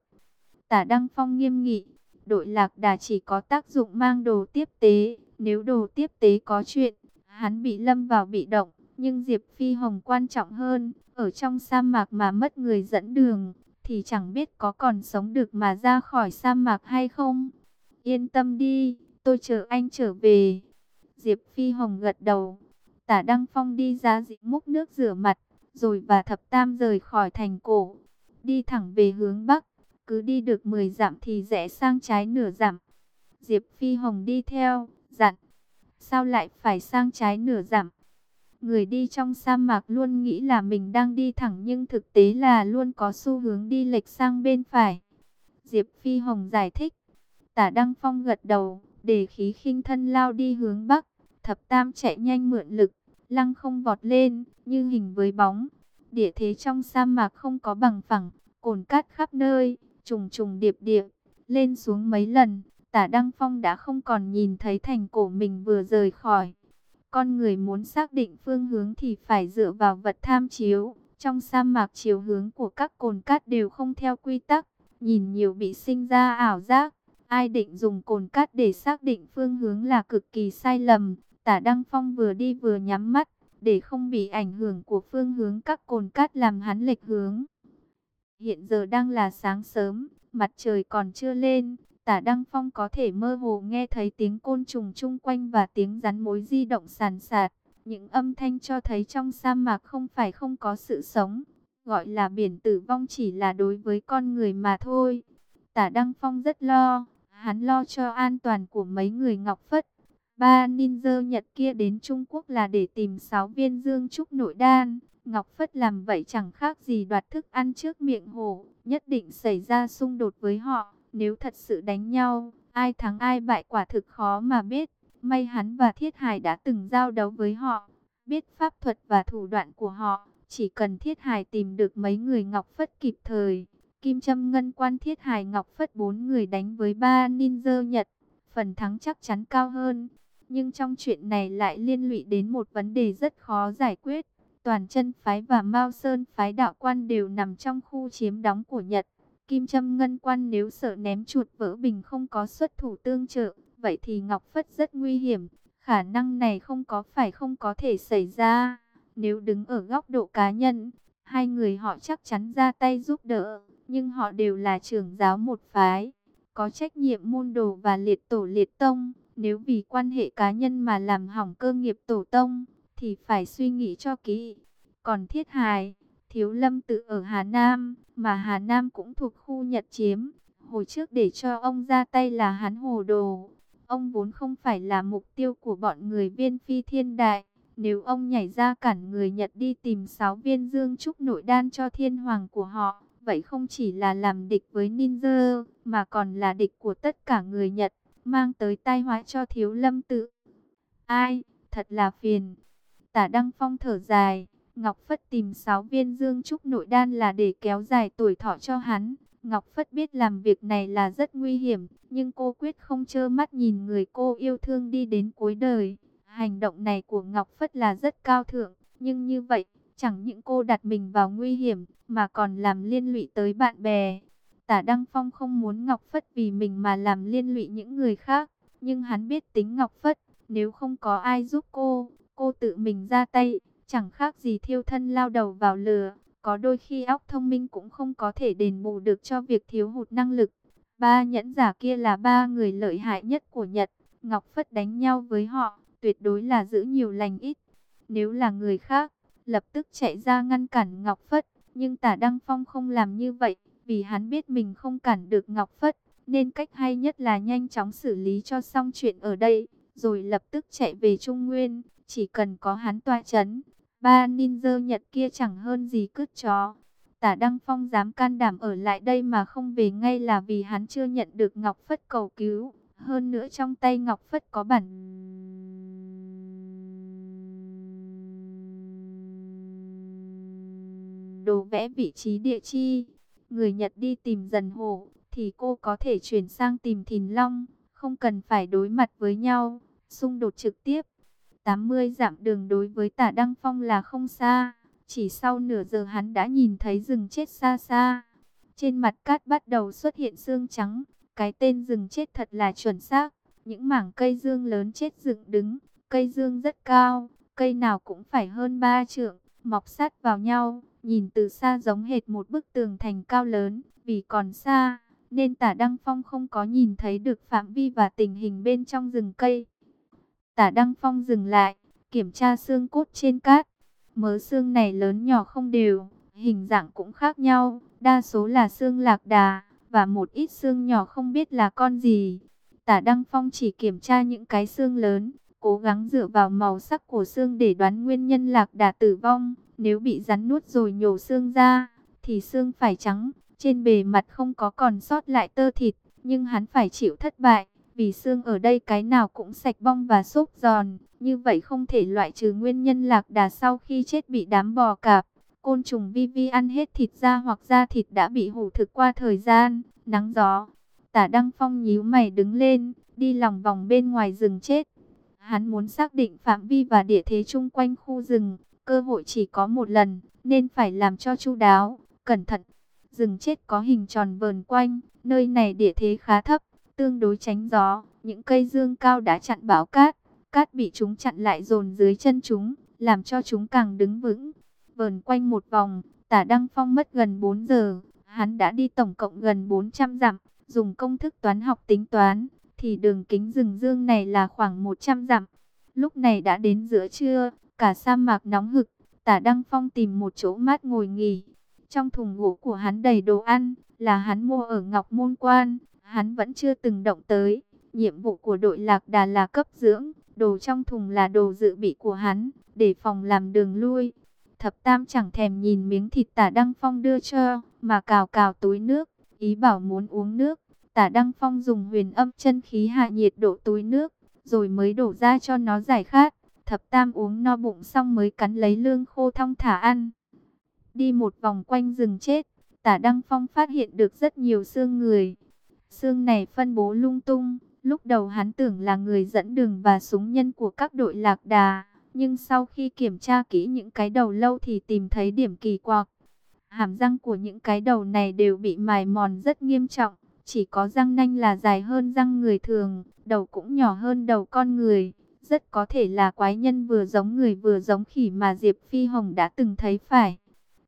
S1: Tả Đăng Phong nghiêm nghị, đội lạc đà chỉ có tác dụng mang đồ tiếp tế, nếu đồ tiếp tế có chuyện, hắn bị lâm vào bị động, nhưng Diệp Phi Hồng quan trọng hơn, ở trong sa mạc mà mất người dẫn đường, thì chẳng biết có còn sống được mà ra khỏi sa mạc hay không. Yên tâm đi, tôi chờ anh trở về. Diệp Phi Hồng gật đầu. Tả Đăng Phong đi ra dị múc nước rửa mặt, rồi và thập tam rời khỏi thành cổ. Đi thẳng về hướng Bắc, cứ đi được 10 dặm thì rẽ sang trái nửa dặm. Diệp Phi Hồng đi theo, dặn. Sao lại phải sang trái nửa dặm? Người đi trong sa mạc luôn nghĩ là mình đang đi thẳng nhưng thực tế là luôn có xu hướng đi lệch sang bên phải. Diệp Phi Hồng giải thích. Tả Đăng Phong gật đầu, để khí khinh thân lao đi hướng Bắc. Thập Tam chạy nhanh mượn lực, lăng không vọt lên, như hình với bóng. Địa thế trong sa mạc không có bằng phẳng, cồn cát khắp nơi, trùng trùng điệp điệp, lên xuống mấy lần, tả Đăng Phong đã không còn nhìn thấy thành cổ mình vừa rời khỏi. Con người muốn xác định phương hướng thì phải dựa vào vật tham chiếu. Trong sa mạc chiều hướng của các cồn cát đều không theo quy tắc, nhìn nhiều bị sinh ra ảo giác. Ai định dùng cồn cát để xác định phương hướng là cực kỳ sai lầm. Tả Đăng Phong vừa đi vừa nhắm mắt, để không bị ảnh hưởng của phương hướng các cồn cát làm hắn lệch hướng. Hiện giờ đang là sáng sớm, mặt trời còn chưa lên, tả Đăng Phong có thể mơ hồ nghe thấy tiếng côn trùng chung quanh và tiếng rắn mối di động sàn sạt. Những âm thanh cho thấy trong sa mạc không phải không có sự sống, gọi là biển tử vong chỉ là đối với con người mà thôi. Tả Đăng Phong rất lo, hắn lo cho an toàn của mấy người Ngọc Phất. Ba ninja Nhật kia đến Trung Quốc là để tìm 6 viên dương trúc nội đan. Ngọc Phất làm vậy chẳng khác gì đoạt thức ăn trước miệng hổ, nhất định xảy ra xung đột với họ. Nếu thật sự đánh nhau, ai thắng ai bại quả thực khó mà biết. May hắn và Thiết Hải đã từng giao đấu với họ, biết pháp thuật và thủ đoạn của họ. Chỉ cần Thiết Hải tìm được mấy người Ngọc Phất kịp thời, Kim Trâm Ngân Quan Thiết Hải Ngọc Phất bốn người đánh với ba ninja Nhật, phần thắng chắc chắn cao hơn. Nhưng trong chuyện này lại liên lụy đến một vấn đề rất khó giải quyết. Toàn chân phái và Mao Sơn phái đạo quan đều nằm trong khu chiếm đóng của Nhật. Kim Trâm Ngân Quan nếu sợ ném chuột vỡ bình không có xuất thủ tương trợ, vậy thì Ngọc Phất rất nguy hiểm. Khả năng này không có phải không có thể xảy ra. Nếu đứng ở góc độ cá nhân, hai người họ chắc chắn ra tay giúp đỡ. Nhưng họ đều là trưởng giáo một phái, có trách nhiệm môn đồ và liệt tổ liệt tông. Nếu vì quan hệ cá nhân mà làm hỏng cơ nghiệp tổ tông, thì phải suy nghĩ cho kỹ. Còn thiết hài, thiếu lâm tự ở Hà Nam, mà Hà Nam cũng thuộc khu Nhật chiếm. Hồi trước để cho ông ra tay là hắn hồ đồ. Ông vốn không phải là mục tiêu của bọn người viên phi thiên đại. Nếu ông nhảy ra cản người Nhật đi tìm 6 viên dương trúc nội đan cho thiên hoàng của họ, vậy không chỉ là làm địch với ninja, mà còn là địch của tất cả người Nhật, mang tới tai họa cho thiếu lâm tự. Ai, thật là phiền. Tả Đăng Phong thở dài, Ngọc Phất tìm 6 viên dương trúc nội đan là để kéo dài tuổi thọ cho hắn. Ngọc Phất biết làm việc này là rất nguy hiểm, nhưng cô quyết không trơ mắt nhìn người cô yêu thương đi đến cuối đời. Hành động này của Ngọc Phất là rất cao thượng, nhưng như vậy, chẳng những cô đặt mình vào nguy hiểm, mà còn làm liên lụy tới bạn bè. Tả Đăng Phong không muốn Ngọc Phất vì mình mà làm liên lụy những người khác, nhưng hắn biết tính Ngọc Phất, nếu không có ai giúp cô, cô tự mình ra tay, chẳng khác gì thiêu thân lao đầu vào lửa. Có đôi khi óc thông minh cũng không có thể đền bù được cho việc thiếu hụt năng lực. Ba nhẫn giả kia là ba người lợi hại nhất của Nhật. Ngọc Phất đánh nhau với họ, tuyệt đối là giữ nhiều lành ít. Nếu là người khác, lập tức chạy ra ngăn cản Ngọc Phất. Nhưng tả Đăng Phong không làm như vậy, vì hắn biết mình không cản được Ngọc Phất. Nên cách hay nhất là nhanh chóng xử lý cho xong chuyện ở đây, rồi lập tức chạy về Trung Nguyên. Chỉ cần có hắn tòa chấn, ba ninja Nhật kia chẳng hơn gì cướp chó. Tả Đăng Phong dám can đảm ở lại đây mà không về ngay là vì hắn chưa nhận được Ngọc Phất cầu cứu. Hơn nữa trong tay Ngọc Phất có bản... Đồ vẽ vị trí địa chi. Người Nhật đi tìm dần hổ, thì cô có thể chuyển sang tìm thìn long. Không cần phải đối mặt với nhau, xung đột trực tiếp. 80 dặm đường đối với tả Đăng Phong là không xa. Chỉ sau nửa giờ hắn đã nhìn thấy rừng chết xa xa. Trên mặt cát bắt đầu xuất hiện xương trắng. Cái tên rừng chết thật là chuẩn xác. Những mảng cây dương lớn chết dựng đứng. Cây dương rất cao. Cây nào cũng phải hơn 3 trượng. Mọc sát vào nhau. Nhìn từ xa giống hệt một bức tường thành cao lớn. Vì còn xa. Nên tả Đăng Phong không có nhìn thấy được phạm vi và tình hình bên trong rừng cây. Tả Đăng Phong dừng lại, kiểm tra xương cốt trên cát. Mớ xương này lớn nhỏ không đều, hình dạng cũng khác nhau, đa số là xương lạc đà, và một ít xương nhỏ không biết là con gì. Tả Đăng Phong chỉ kiểm tra những cái xương lớn, cố gắng dựa vào màu sắc của xương để đoán nguyên nhân lạc đà tử vong. Nếu bị rắn nuốt rồi nhổ xương ra, thì xương phải trắng, trên bề mặt không có còn sót lại tơ thịt, nhưng hắn phải chịu thất bại. Vì xương ở đây cái nào cũng sạch bong và xốp giòn, như vậy không thể loại trừ nguyên nhân lạc đà sau khi chết bị đám bò cạp. côn trùng vi vi ăn hết thịt da hoặc da thịt đã bị hủ thực qua thời gian, nắng gió. Tả Đăng Phong nhíu mày đứng lên, đi lòng vòng bên ngoài rừng chết. Hắn muốn xác định phạm vi và địa thế chung quanh khu rừng, cơ hội chỉ có một lần, nên phải làm cho chu đáo, cẩn thận. Rừng chết có hình tròn vờn quanh, nơi này địa thế khá thấp, tương đối tránh gió, những cây dương cao đã chặn bão cát, cát bị chúng chặn lại dồn dưới chân chúng, làm cho chúng càng đứng vững. Vờn quanh một vòng, tả Đăng Phong mất gần 4 giờ, hắn đã đi tổng cộng gần 400 dặm, dùng công thức toán học tính toán, thì đường kính rừng dương này là khoảng 100 dặm. Lúc này đã đến giữa trưa, cả sa mạc nóng hực, tả Đăng Phong tìm một chỗ mát ngồi nghỉ. Trong thùng gỗ của hắn đầy đồ ăn, là hắn mua ở Ngọc Môn Quan, hắn vẫn chưa từng động tới. Nhiệm vụ của đội lạc đà là cấp dưỡng, đồ trong thùng là đồ dự bị của hắn, để phòng làm đường lui. Thập Tam chẳng thèm nhìn miếng thịt tả Đăng Phong đưa cho, mà cào cào túi nước, ý bảo muốn uống nước. Tả Đăng Phong dùng huyền âm chân khí hạ nhiệt độ túi nước, rồi mới đổ ra cho nó giải khát. Thập Tam uống no bụng xong mới cắn lấy lương khô thong thả ăn. Đi một vòng quanh rừng chết, Tả Đăng Phong phát hiện được rất nhiều xương người. Xương này phân bố lung tung, lúc đầu hắn tưởng là người dẫn đường và súng nhân của các đội lạc đà. Nhưng sau khi kiểm tra kỹ những cái đầu lâu thì tìm thấy điểm kỳ quặc. Hàm răng của những cái đầu này đều bị mài mòn rất nghiêm trọng. Chỉ có răng nanh là dài hơn răng người thường, đầu cũng nhỏ hơn đầu con người. Rất có thể là quái nhân vừa giống người vừa giống khỉ mà Diệp Phi Hồng đã từng thấy phải.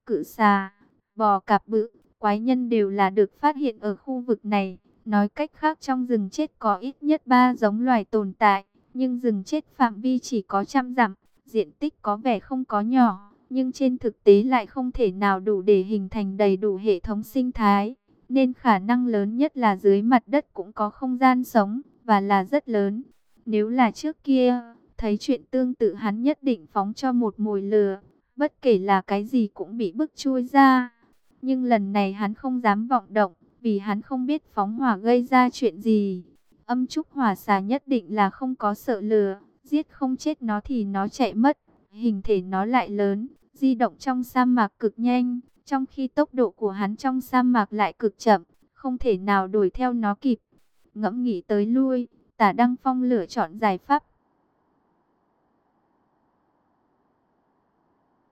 S1: Cự xà, bò cạp bự, quái nhân đều là được phát hiện ở khu vực này. Nói cách khác trong rừng chết có ít nhất 3 giống loài tồn tại, nhưng rừng chết phạm vi chỉ có trăm dặm, diện tích có vẻ không có nhỏ, nhưng trên thực tế lại không thể nào đủ để hình thành đầy đủ hệ thống sinh thái, nên khả năng lớn nhất là dưới mặt đất cũng có không gian sống, và là rất lớn. Nếu là trước kia, thấy chuyện tương tự hắn nhất định phóng cho một mồi lừa, bất kể là cái gì cũng bị bức chui ra. Nhưng lần này hắn không dám vọng động, vì hắn không biết phóng hỏa gây ra chuyện gì. Âm trúc hỏa xà nhất định là không có sợ lừa, giết không chết nó thì nó chạy mất. Hình thể nó lại lớn, di động trong sa mạc cực nhanh, trong khi tốc độ của hắn trong sa mạc lại cực chậm, không thể nào đuổi theo nó kịp. Ngẫm nghĩ tới lui, tả Đăng Phong lựa chọn giải pháp.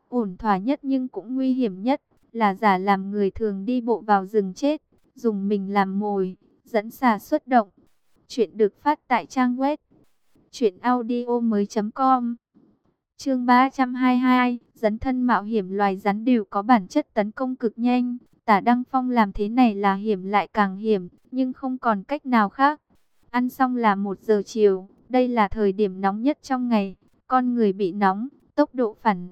S1: Ổn thỏa nhất nhưng cũng nguy hiểm nhất, là giả làm người thường đi bộ vào rừng chết, dùng mình làm mồi, dẫn xà xuất động. Chuyện được phát tại trang web truyệnaudiomoi.com. Chương 322, dấn thân mạo hiểm loài rắn đều có bản chất tấn công cực nhanh, Tả Đăng Phong làm thế này là hiểm lại càng hiểm, nhưng không còn cách nào khác. Ăn xong là 1 giờ chiều, đây là thời điểm nóng nhất trong ngày, con người bị nóng, tốc độ phản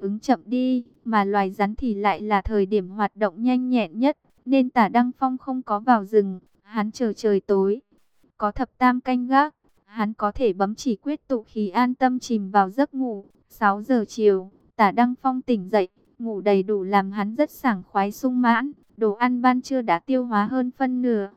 S1: ứng chậm đi, mà loài rắn thì lại là thời điểm hoạt động nhanh nhẹn nhất, nên tả Đăng Phong không có vào rừng, hắn chờ trời tối. Có thập tam canh gác, hắn có thể bấm chỉ quyết tụ khí an tâm chìm vào giấc ngủ. 6 giờ chiều, tả Đăng Phong tỉnh dậy, ngủ đầy đủ làm hắn rất sảng khoái sung mãn, đồ ăn ban trưa đã tiêu hóa hơn phân nửa.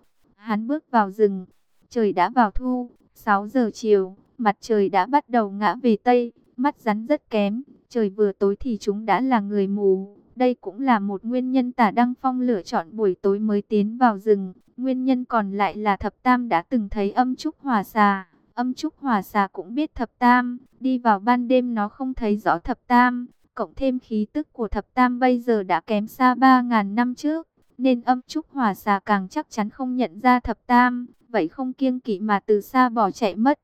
S1: Hắn bước vào rừng, trời đã vào thu, 6 giờ chiều, mặt trời đã bắt đầu ngã về Tây, mắt rắn rất kém, trời vừa tối thì chúng đã là người mù. Đây cũng là một nguyên nhân tả Đăng Phong lựa chọn buổi tối mới tiến vào rừng. Nguyên nhân còn lại là thập tam đã từng thấy âm trúc hòa xà. Âm trúc hòa xà cũng biết thập tam, đi vào ban đêm nó không thấy rõ thập tam. Cộng thêm khí tức của thập tam bây giờ đã kém xa 3.000 năm trước. Nên âm trúc hòa xà càng chắc chắn không nhận ra thập tam. Vậy không kiêng kỵ mà từ xa bỏ chạy mất.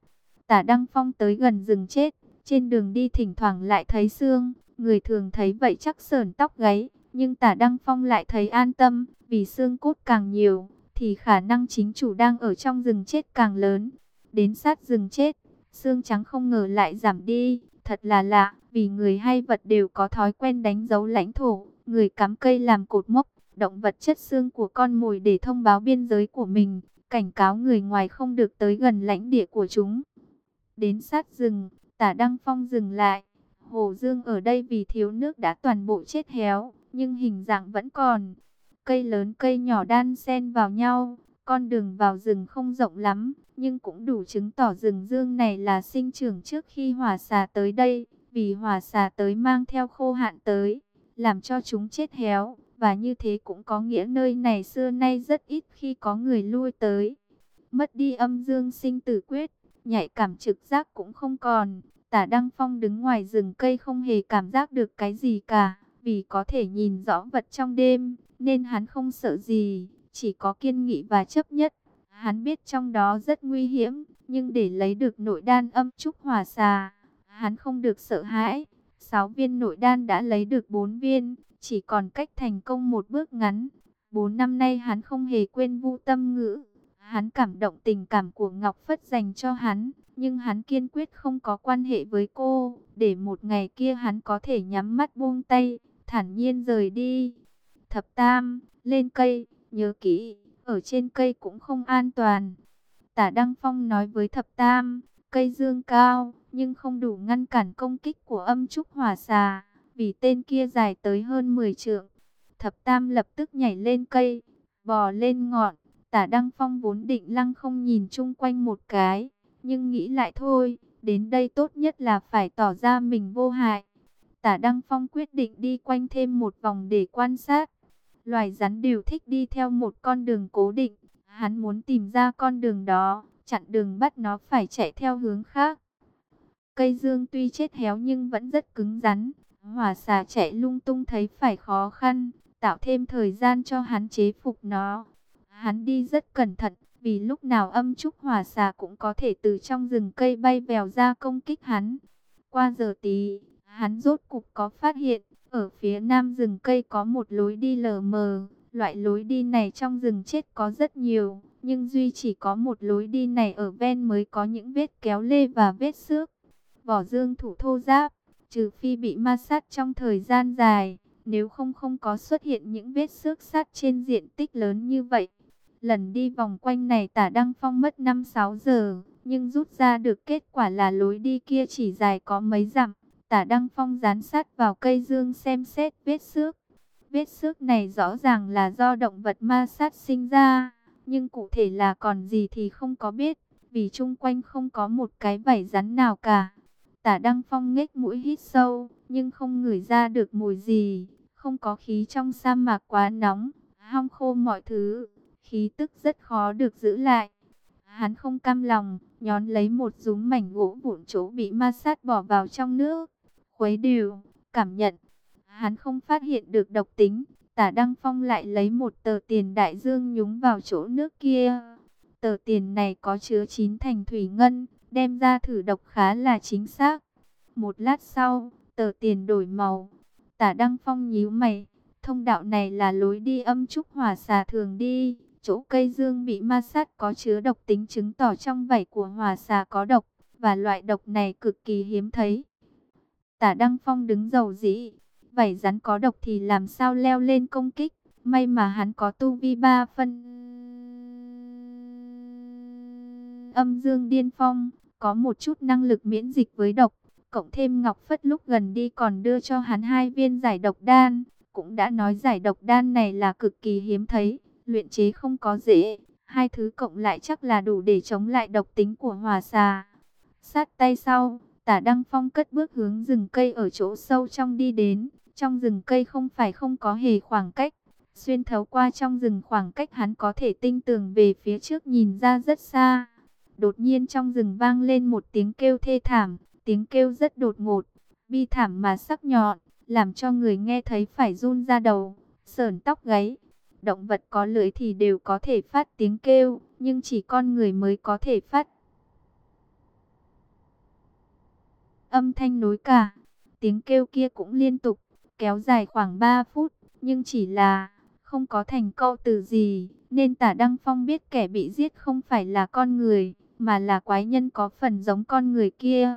S1: Tả Đăng Phong tới gần rừng chết trên đường đi thỉnh thoảng lại thấy xương, người thường thấy vậy chắc sờn tóc gáy, nhưng tả Đăng Phong lại thấy an tâm, vì xương cốt càng nhiều, thì khả năng chính chủ đang ở trong rừng chết càng lớn. Đến sát rừng chết, xương trắng không ngờ lại giảm đi, thật là lạ, vì người hay vật đều có thói quen đánh dấu lãnh thổ, người cắm cây làm cột mốc, động vật chất xương của con mồi để thông báo biên giới của mình, cảnh cáo người ngoài không được tới gần lãnh địa của chúng. Đến sát rừng, Tả Đăng Phong dừng lại. Hồ Dương ở đây vì thiếu nước đã toàn bộ chết héo, nhưng hình dạng vẫn còn. Cây lớn cây nhỏ đan xen vào nhau, con đường vào rừng không rộng lắm, nhưng cũng đủ chứng tỏ rừng dương này là sinh trưởng trước khi hỏa xà tới đây. vì hỏa xà tới mang theo khô hạn tới, làm cho chúng chết héo, và như thế cũng có nghĩa nơi này xưa nay rất ít khi có người lui tới. Mất đi âm dương sinh tử quyết, nhạy cảm trực giác cũng không còn. Tả Đăng Phong đứng ngoài rừng cây không hề cảm giác được cái gì cả, vì có thể nhìn rõ vật trong đêm, nên hắn không sợ gì, chỉ có kiên nghị và chấp nhất. Hắn biết trong đó rất nguy hiểm, nhưng để lấy được nội đan âm trúc hòa xà, hắn không được sợ hãi. Sáu viên nội đan đã lấy được bốn viên, chỉ còn cách thành công một bước ngắn. Bốn năm nay hắn không hề quên vu tâm ngữ. Hắn cảm động tình cảm của Ngọc Phất dành cho hắn, nhưng hắn kiên quyết không có quan hệ với cô, để một ngày kia hắn có thể nhắm mắt buông tay, thản nhiên rời đi. Thập Tam, lên cây, nhớ kỹ, ở trên cây cũng không an toàn. Tả Đăng Phong nói với Thập Tam, cây dương cao, nhưng không đủ ngăn cản công kích của âm trúc hỏa xà, vì tên kia dài tới hơn 10 trượng. Thập Tam lập tức nhảy lên cây, bò lên ngọn, tả Đăng Phong vốn định lăng không nhìn chung quanh một cái, nhưng nghĩ lại thôi, đến đây tốt nhất là phải tỏ ra mình vô hại. Tả Đăng Phong quyết định đi quanh thêm một vòng để quan sát. Loài rắn đều thích đi theo một con đường cố định, hắn muốn tìm ra con đường đó, chặn đường bắt nó phải chạy theo hướng khác. Cây dương tuy chết héo nhưng vẫn rất cứng rắn. Hỏa xà chạy lung tung thấy phải khó khăn, tạo thêm thời gian cho hắn chế phục nó. Hắn đi rất cẩn thận, vì lúc nào âm trúc hỏa xà cũng có thể từ trong rừng cây bay vèo ra công kích hắn. Qua giờ tí, hắn rốt cục có phát hiện, ở phía nam rừng cây có một lối đi lờ mờ. Loại lối đi này trong rừng chết có rất nhiều, nhưng duy chỉ có một lối đi này ở ven mới có những vết kéo lê và vết xước. Vỏ dương thủ thô giáp, trừ phi bị ma sát trong thời gian dài, nếu không không có xuất hiện những vết xước sát trên diện tích lớn như vậy. Lần đi vòng quanh này tả Đăng Phong mất 5-6 giờ, nhưng rút ra được kết quả là lối đi kia chỉ dài có mấy dặm. Tả Đăng Phong dán sát vào cây dương xem xét vết xước. Vết xước này rõ ràng là do động vật ma sát sinh ra, nhưng cụ thể là còn gì thì không có biết, vì chung quanh không có một cái vảy rắn nào cả. Tả Đăng Phong nghếch mũi hít sâu, nhưng không ngửi ra được mùi gì, không có khí trong sa mạc quá nóng, hong khô mọi thứ, khí tức rất khó được giữ lại. Hắn không cam lòng, nhón lấy một dúng mảnh gỗ vụn chỗ bị ma sát bỏ vào trong nước, khuấy đều, cảm nhận. Hắn không phát hiện được độc tính, tả Đăng Phong lại lấy một tờ tiền đại dương nhúng vào chỗ nước kia. Tờ tiền này có chứa chín thành thủy ngân, đem ra thử độc khá là chính xác. Một lát sau, tờ tiền đổi màu. Tả Đăng Phong nhíu mày, thông đạo này là lối đi âm trúc hỏa xà thường đi. Chỗ cây dương bị ma sát có chứa độc tính chứng tỏ trong vảy của hỏa xà có độc, và loại độc này cực kỳ hiếm thấy. Tả Đăng Phong đứng dầu dĩ, vảy rắn có độc thì làm sao leo lên công kích, may mà hắn có tu vi ba phân. Âm dương điên phong, có một chút năng lực miễn dịch với độc, cộng thêm Ngọc Phất lúc gần đi còn đưa cho hắn hai viên giải độc đan, cũng đã nói giải độc đan này là cực kỳ hiếm thấy, luyện chế không có dễ, hai thứ cộng lại chắc là đủ để chống lại độc tính của hòa xà. Sát tay sau, tả Đăng Phong cất bước hướng rừng cây ở chỗ sâu trong đi đến, trong rừng cây không phải không có hề khoảng cách, xuyên thấu qua trong rừng khoảng cách hắn có thể tinh tường về phía trước nhìn ra rất xa. Đột nhiên trong rừng vang lên một tiếng kêu thê thảm, tiếng kêu rất đột ngột, bi thảm mà sắc nhọn, làm cho người nghe thấy phải run ra đầu, sờn tóc gáy. Động vật có lưỡi thì đều có thể phát tiếng kêu, nhưng chỉ con người mới có thể phát. Âm thanh nối cả, tiếng kêu kia cũng liên tục, kéo dài khoảng 3 phút, nhưng chỉ là không có thành câu từ gì, nên tả Đăng Phong biết kẻ bị giết không phải là con người, mà là quái nhân có phần giống con người kia.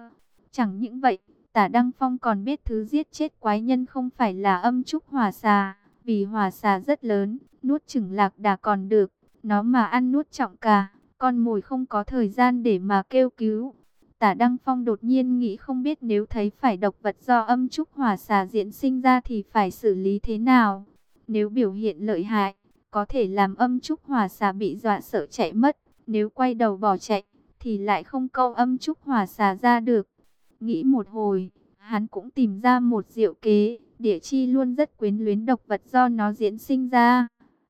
S1: Chẳng những vậy, tả Đăng Phong còn biết thứ giết chết quái nhân không phải là âm trúc hỏa xà, vì hỏa xà rất lớn, nuốt chừng lạc đà còn được, nó mà ăn nuốt trọng cả, con mồi không có thời gian để mà kêu cứu. Tả Đăng Phong đột nhiên nghĩ không biết nếu thấy phải độc vật do âm trúc hỏa xà diễn sinh ra thì phải xử lý thế nào. Nếu biểu hiện lợi hại, có thể làm âm trúc hỏa xà bị dọa sợ chạy mất. Nếu quay đầu bỏ chạy, thì lại không câu âm trúc hỏa xà ra được. Nghĩ một hồi, Hắn cũng tìm ra một diệu kế, địa chi luôn rất quyến luyến độc vật do nó diễn sinh ra.